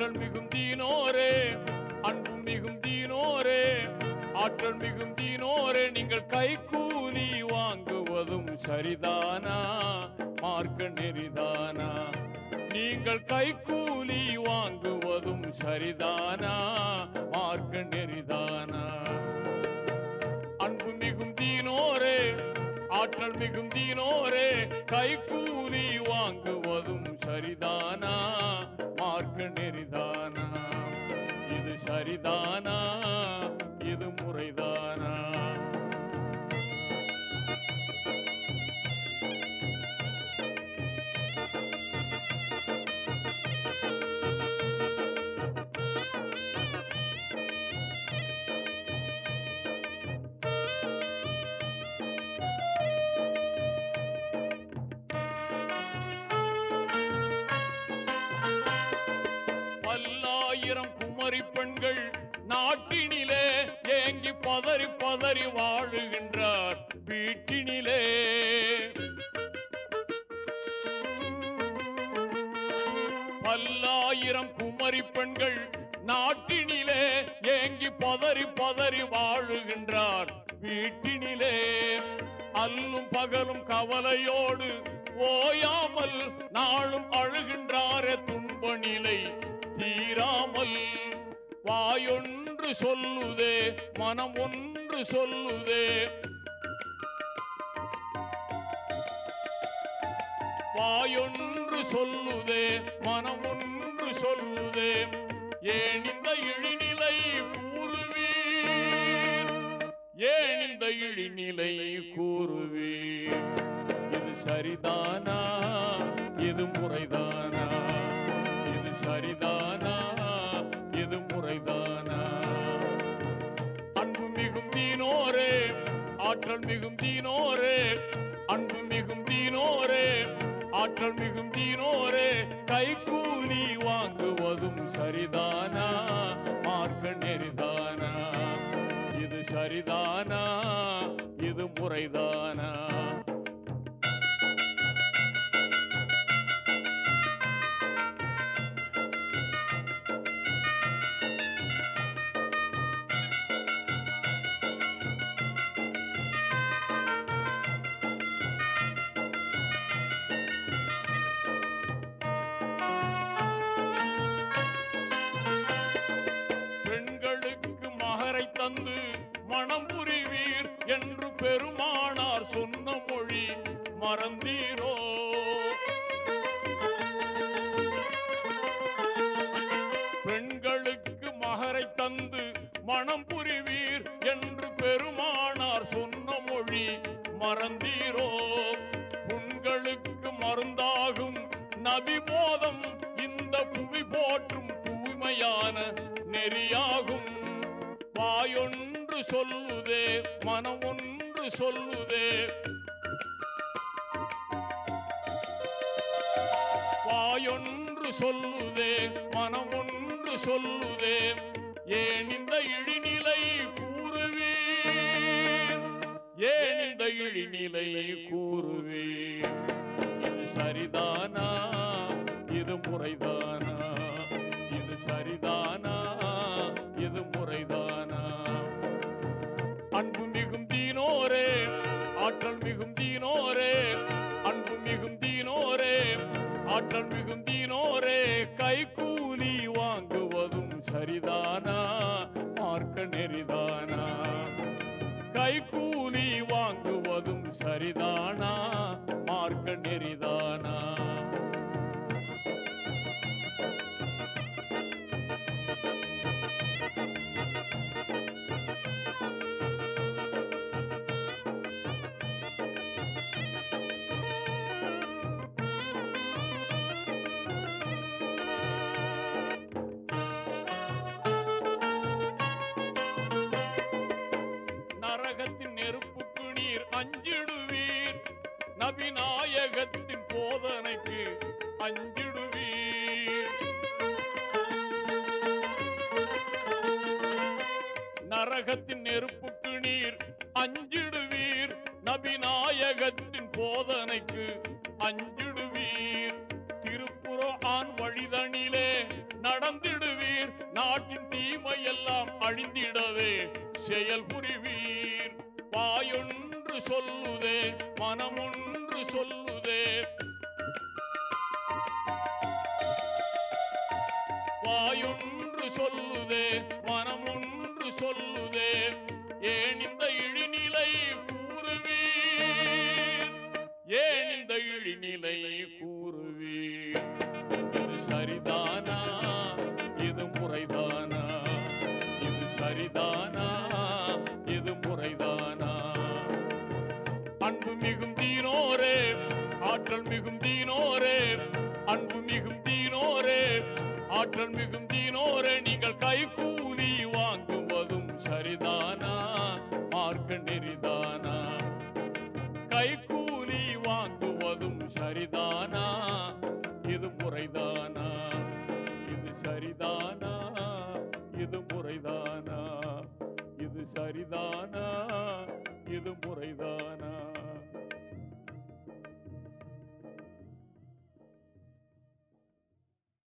ஆற்றல் மிகும் மிகுந்தீனோரே அன்பு மிகுந்தீனோரே ஆற்றல் மிகும் தீனோரே நீங்கள் கைக்கூலி வாங்குவதும் சரிதானா? மார்க்க நெறிதானா? நீங்கள் கைக்கூலி வாங்குவதும் சரிதானா? மார்க்க நெறிதானா? அன்பு மிகும் தீனோரே ஆற்றல் மிகும் தீனோரே மிகுந்தீனோரே கூலி வாங்குவதும் சரிதானா? மார்க்க நெறிதானா? இது சரிதானா? குமரி பெண்கள் நாட்டினிலே ஏங்கி பதறி பதறி வாழுகின்றார் வீட்டினிலே. பல்லாயிரம் குமரி பெண்கள் நாட்டினிலே ஏங்கி பதறி பதறி வாழுகின்றார் வீட்டினிலே. அல்லும் பகலும் கவலையோடு ஓய் ஒன்று சொல்லுதே மனம் ஒன்று சொல்லுதே. வாயொன்று சொல்லுதே மனம் ஒன்று சொல்லுதே. ஏன் இந்த இழிநிலை கூறுவீர்? ஏன் இந்த இழிநிலை கூறுவீர்? இது சரிதானா? இது முறைதானா? இது சரிதானா? இது முறைதான்? தீனோரே. ஆற்றல் மிகும் தீனோரே. அன்பு மிகும் தீனோரே. ஆற்றல் மிகும் தீனோரே. கை கூலி வாங்குவதும் சரிதானா? மார்க்க நெறிதானா? இது சரிதானா? இது முறைதானா? வந்து மனம் புரிவீர் என்று பெருமானார் சொன்ன மொழி மறந்தீரோ. பெண்களுக்கு மகரை தந்து மனம் புரிவீர் என்று பெருமானார் சொன்ன மொழி மறந்தீரோ. புண்களுக்கு மருந்தாகும் நபி போதம் இந்த புவி போற்றும் தூய்மையான நெறியாகும். வாயொன்று சொல்லுதே மனம் ஒன்று சொல்லுதே. வாயொன்று சொல்லுதே மனம் ஒன்று சொல்லுதே. ஏன் இந்த இழிநிலை கூறுவீர்? ஏன் இந்த இழிநிலை கூறுவீர்? இது சரிதானா? இது முறைதான் மிகும் தீனோரே அன்பு மிகும் தீனோரே ஆற்றல் மிகும் அஞ்சிடுவீர் நரகத்தின் நெருப்புக்கு நீர் அஞ்சிடுவீர். நபிநாயகத்தின் போதனைக்கு அஞ்சிடுவீர். திருப்புற ஆண் வழிதனிலே நடந்திடுவீர். நாட்டின் தீமை எல்லாம் அழிந்திடவே செயல் புரிவீர். வாயொன்று சொல்லுதே மனமொன்று சொல்லுதே சொல்லுதே மனம் ஒன்று சொல்லுதே ஏன் இந்த இழிநிலை கூறுவீர்? ஏன் இந்த இழிநிலை கூறுவீர்? இது சரிதானா? இது முறைதானா? இது சரிதானா? இது முறைதானா? அன்பு மிகும் தீனோரே ஆற்றல் மிகும் தீனோரே அன்பு மிகும் தீனோரே ஆற்றல் மிகும் தீனோரே நீங்கள்